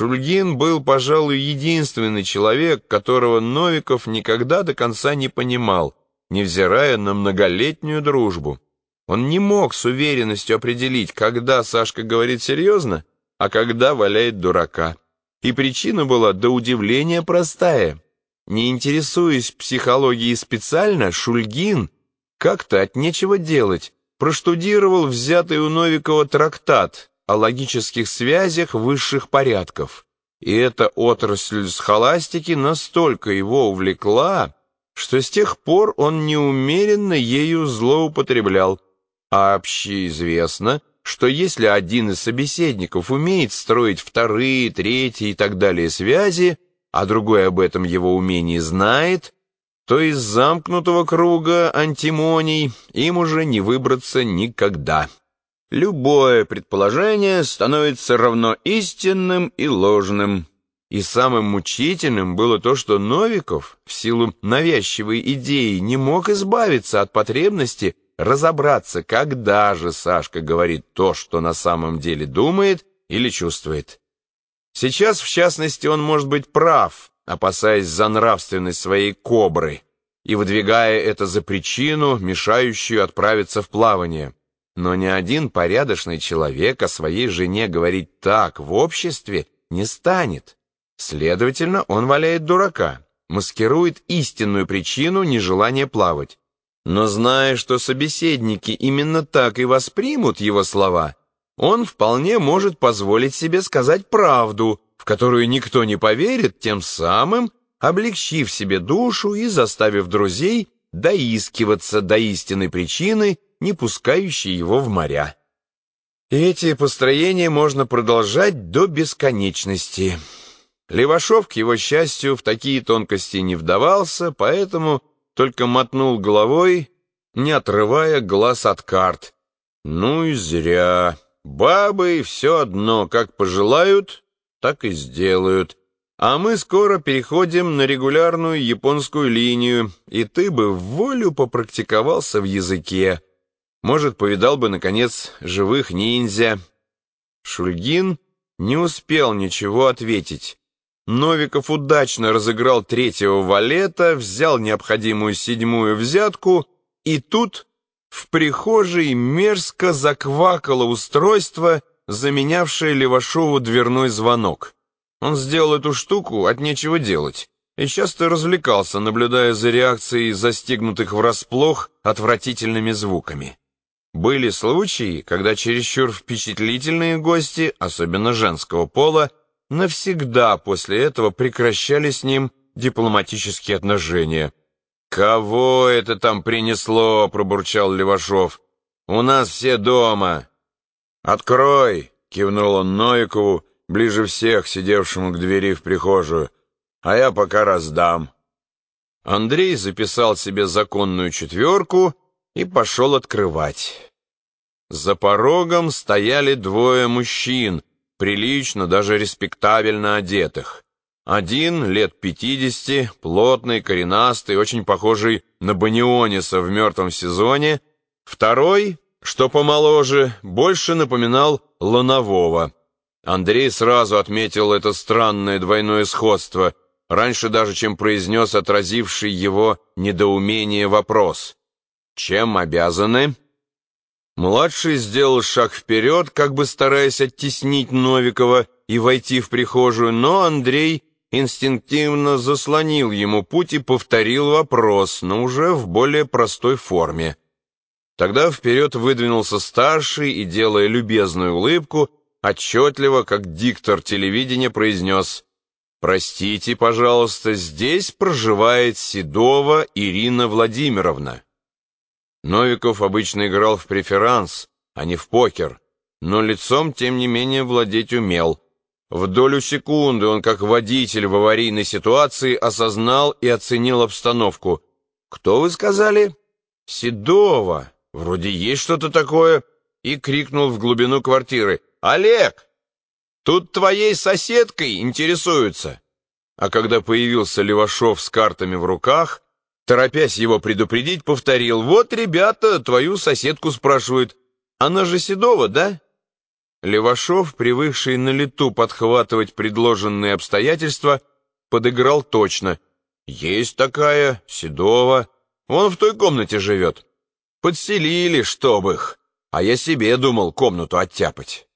Шульгин был, пожалуй, единственный человек, которого Новиков никогда до конца не понимал, невзирая на многолетнюю дружбу. Он не мог с уверенностью определить, когда Сашка говорит серьезно, а когда валяет дурака. И причина была до удивления простая. Не интересуясь психологией специально, Шульгин как-то от нечего делать проштудировал взятый у Новикова трактат о логических связях высших порядков. И эта отрасль схоластики настолько его увлекла, что с тех пор он неумеренно ею злоупотреблял. А общеизвестно, что если один из собеседников умеет строить вторые, третьи и так далее связи, а другой об этом его умении знает, то из замкнутого круга антимоний им уже не выбраться никогда. Любое предположение становится равно истинным и ложным. И самым мучительным было то, что Новиков, в силу навязчивой идеи, не мог избавиться от потребности разобраться, когда же Сашка говорит то, что на самом деле думает или чувствует. Сейчас, в частности, он может быть прав, опасаясь за нравственность своей кобры и выдвигая это за причину, мешающую отправиться в плавание. Но ни один порядочный человек о своей жене говорить так в обществе не станет. Следовательно, он валяет дурака, маскирует истинную причину нежелания плавать. Но зная, что собеседники именно так и воспримут его слова, он вполне может позволить себе сказать правду, в которую никто не поверит, тем самым облегчив себе душу и заставив друзей доискиваться до истинной причины, не пускающей его в моря. И эти построения можно продолжать до бесконечности. Левашов, к его счастью, в такие тонкости не вдавался, поэтому только мотнул головой, не отрывая глаз от карт. Ну и зря. Бабы все одно, как пожелают, так и сделают. А мы скоро переходим на регулярную японскую линию, и ты бы в волю попрактиковался в языке. Может, повидал бы, наконец, живых ниндзя. Шульгин не успел ничего ответить. Новиков удачно разыграл третьего валета, взял необходимую седьмую взятку, и тут в прихожей мерзко заквакало устройство, заменявшее Левашову дверной звонок. Он сделал эту штуку от нечего делать и часто развлекался, наблюдая за реакцией застигнутых врасплох отвратительными звуками. Были случаи, когда чересчур впечатлительные гости, особенно женского пола, навсегда после этого прекращали с ним дипломатические отношения. «Кого это там принесло?» — пробурчал Левашов. «У нас все дома». «Открой!» — кивнул он Новикову, ближе всех, сидевшему к двери в прихожую, а я пока раздам. Андрей записал себе законную четверку и пошел открывать. За порогом стояли двое мужчин, прилично, даже респектабельно одетых. Один, лет пятидесяти, плотный, коренастый, очень похожий на Баниониса в «Мертвом сезоне», второй, что помоложе, больше напоминал Ланового. Андрей сразу отметил это странное двойное сходство, раньше даже, чем произнес отразивший его недоумение вопрос. «Чем обязаны?» Младший сделал шаг вперед, как бы стараясь оттеснить Новикова и войти в прихожую, но Андрей инстинктивно заслонил ему путь и повторил вопрос, но уже в более простой форме. Тогда вперед выдвинулся старший и, делая любезную улыбку, отчетливо, как диктор телевидения, произнес «Простите, пожалуйста, здесь проживает Седова Ирина Владимировна». Новиков обычно играл в преферанс, а не в покер, но лицом, тем не менее, владеть умел. В долю секунды он, как водитель в аварийной ситуации, осознал и оценил обстановку. «Кто вы сказали?» «Седова. Вроде есть что-то такое». И крикнул в глубину квартиры. «Олег, тут твоей соседкой интересуются!» А когда появился Левашов с картами в руках, торопясь его предупредить, повторил, «Вот ребята твою соседку спрашивают, она же Седова, да?» Левашов, привыкший на лету подхватывать предложенные обстоятельства, подыграл точно. Есть такая, Седова. Он в той комнате живет. Подселили, чтоб их. А я себе думал комнату оттяпать.